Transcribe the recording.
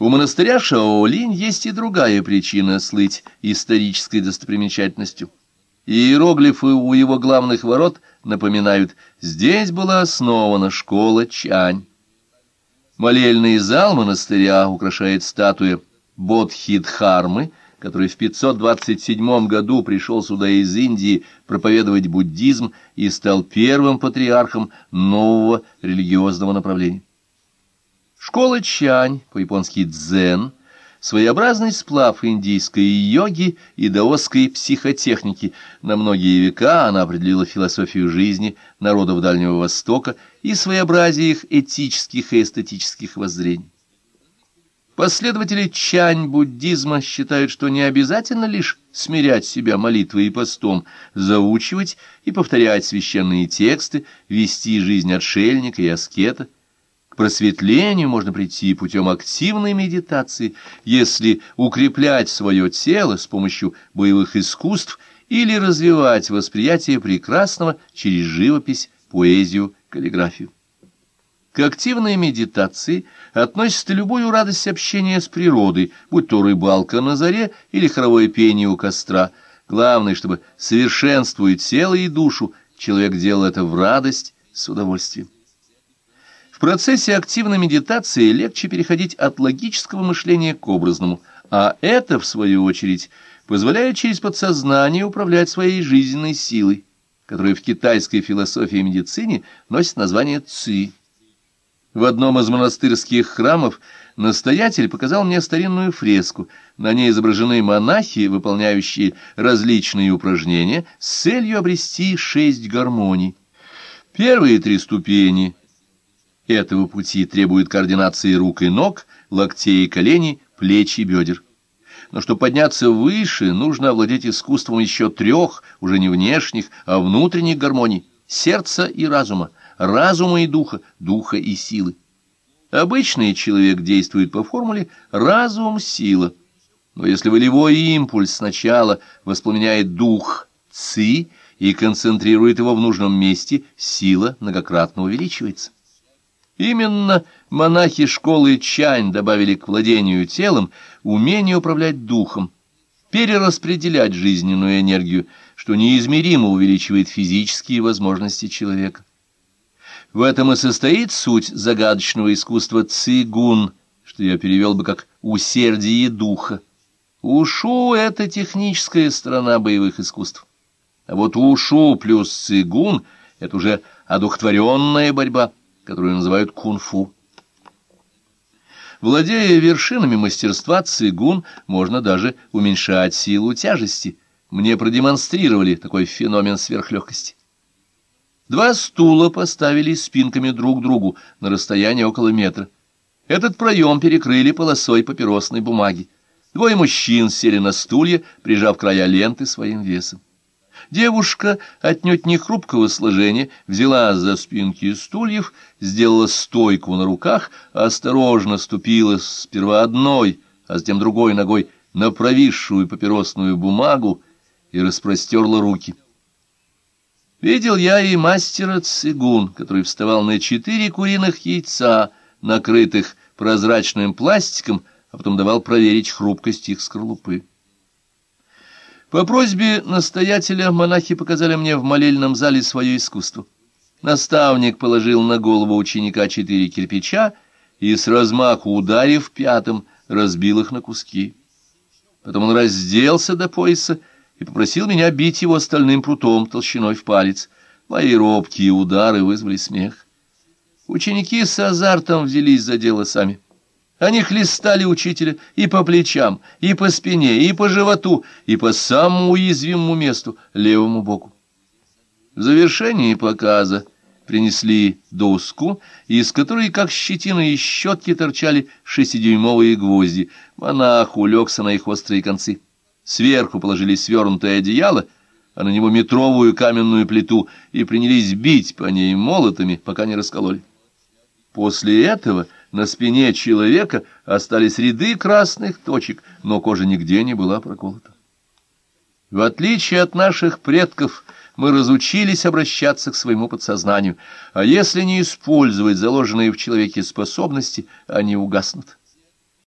У монастыря Шаолинь есть и другая причина слыть исторической достопримечательностью. Иероглифы у его главных ворот напоминают, здесь была основана школа Чань. Молельный зал монастыря украшает статуя Бодхидхармы, который в 527 году пришел сюда из Индии проповедовать буддизм и стал первым патриархом нового религиозного направления. Школа Чань, по-японски дзен, своеобразный сплав индийской йоги и даосской психотехники. На многие века она определила философию жизни народов Дальнего Востока и своеобразие их этических и эстетических воззрений. Последователи чань-буддизма считают, что не обязательно лишь смирять себя молитвой и постом, заучивать и повторять священные тексты, вести жизнь отшельника и аскета. К просветлению можно прийти путем активной медитации, если укреплять свое тело с помощью боевых искусств или развивать восприятие прекрасного через живопись, поэзию, каллиграфию. К активной медитации относится любую радость общения с природой, будь то рыбалка на заре или хоровое пение у костра. Главное, чтобы, совершенствуя тело и душу, человек делал это в радость, с удовольствием. В процессе активной медитации легче переходить от логического мышления к образному, а это, в свою очередь, позволяет через подсознание управлять своей жизненной силой, которая в китайской философии и медицине носит название «ци». В одном из монастырских храмов настоятель показал мне старинную фреску. На ней изображены монахи, выполняющие различные упражнения с целью обрести шесть гармоний. Первые три ступени этого пути требуют координации рук и ног, локтей и коленей, плеч и бедер. Но чтобы подняться выше, нужно овладеть искусством еще трех, уже не внешних, а внутренних гармоний — сердца и разума — разума и духа, духа и силы. Обычный человек действует по формуле «разум – сила». Но если волевой импульс сначала воспламеняет дух ци и концентрирует его в нужном месте, сила многократно увеличивается. Именно монахи школы Чань добавили к владению телом умение управлять духом, перераспределять жизненную энергию, что неизмеримо увеличивает физические возможности человека. В этом и состоит суть загадочного искусства цигун, что я перевел бы как «усердие духа». Ушу — это техническая сторона боевых искусств. А вот ушу плюс цигун — это уже одухотворенная борьба, которую называют кунг-фу. Владея вершинами мастерства цигун, можно даже уменьшать силу тяжести. Мне продемонстрировали такой феномен сверхлегкости. Два стула поставили спинками друг к другу на расстоянии около метра. Этот проем перекрыли полосой папиросной бумаги. Двое мужчин сели на стулья, прижав края ленты своим весом. Девушка, отнюдь не хрупкого сложения, взяла за спинки стульев, сделала стойку на руках, осторожно ступила сперва одной, а затем другой ногой на провисшую папиросную бумагу и распростерла руки. Видел я и мастера цигун, который вставал на четыре куриных яйца, накрытых прозрачным пластиком, а потом давал проверить хрупкость их скорлупы. По просьбе настоятеля монахи показали мне в молельном зале свое искусство. Наставник положил на голову ученика четыре кирпича и с размаху ударив пятым, разбил их на куски. Потом он разделся до пояса и попросил меня бить его стальным прутом толщиной в палец. Мои робкие удары вызвали смех. Ученики с азартом взялись за дело сами. Они хлестали учителя и по плечам, и по спине, и по животу, и по самому уязвимому месту, левому боку. В завершении показа принесли доску, из которой, как щетина и щетки, торчали шестидюймовые гвозди. Монах улегся на их острые концы. Сверху положили свернутое одеяло, а на него метровую каменную плиту и принялись бить по ней молотами, пока не раскололи. После этого на спине человека остались ряды красных точек, но кожа нигде не была проколота. В отличие от наших предков, мы разучились обращаться к своему подсознанию, а если не использовать заложенные в человеке способности, они угаснут.